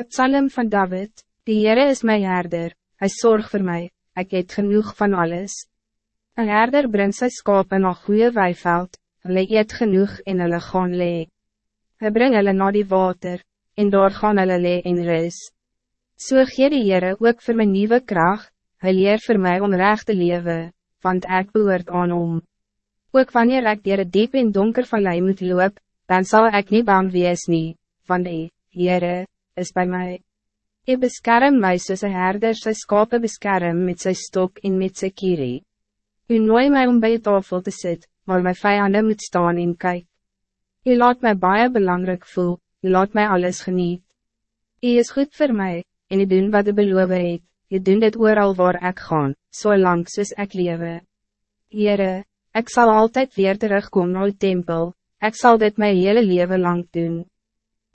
Het psalm van David, die Heere is mijn herder, hij zorgt voor mij, ik eet genoeg van alles. Een herder brengt zijn skapen na goede weiveld, hulle eet genoeg en hulle gaan lee. Hy bring hulle na die water, en daar gaan hulle lee en ris. So gee die Heere ook voor mijn nieuwe kracht, hy leer voor mij om recht te leven, want ik behoort aan om. Ook wanneer ik dier diep en donker vallei moet loop, dan zal ik niet bang wees nie, want die, Heere, is bij mij. Je beskerm mij soos een herder sy skape beskerm met zijn stok en met sy kierie. U nooi mij om bij je tafel te zitten, maar mijn vijanden moet staan en kyk. U laat mij baie belangrijk voel, u laat mij alles geniet. U is goed voor mij, en u doen wat u beloof het, u doen dit ooral waar ik gaan, so lang soos ek lewe. Heere, ik zal altijd weer terugkomen naar uw tempel, ik zal dit mijn hele leven lang doen.